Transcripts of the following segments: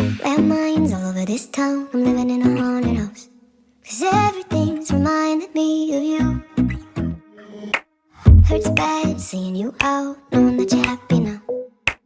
Landmines all over this town. I'm living in a haunted house. Cause everything's reminding me of you. Hurts bad seeing you out, knowing that you're happy now.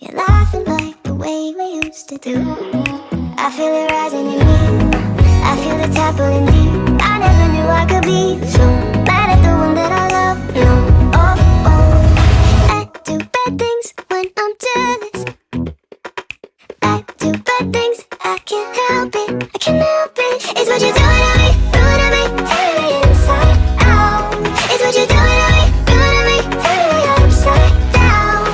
You're laughing like the way we used to do. I feel it rising in me. I feel the tap pulling deep. I never knew I could be so do bad things, I can't help it. I can't help it. It's what you're doing to me, doing to me, me inside out. It's what you're doing to me, doing to me, me upside down.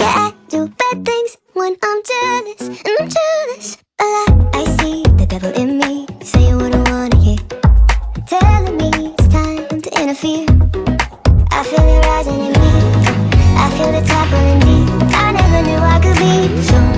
Yeah, I do bad things when I'm jealous, and I'm jealous a lot. I see the devil in me, saying what I wanna hear, telling me it's time to interfere. I feel it rising in me. I feel the top deep. I never knew I could be so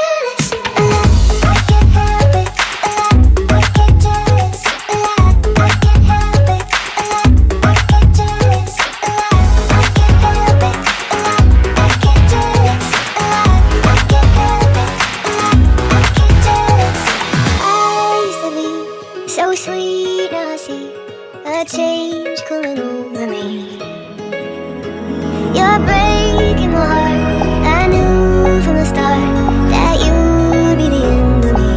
a change coming over me. You're breaking my heart. I knew from the start that you'd be the end of me.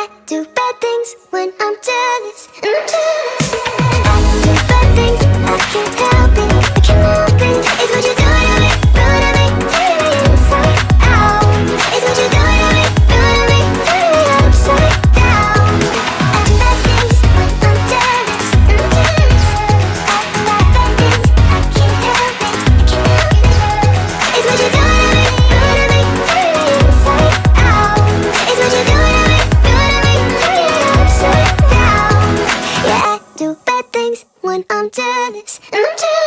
I do bad things when I'm jealous, and I'm jealous. Do bad things when I'm jealous, and I'm jealous.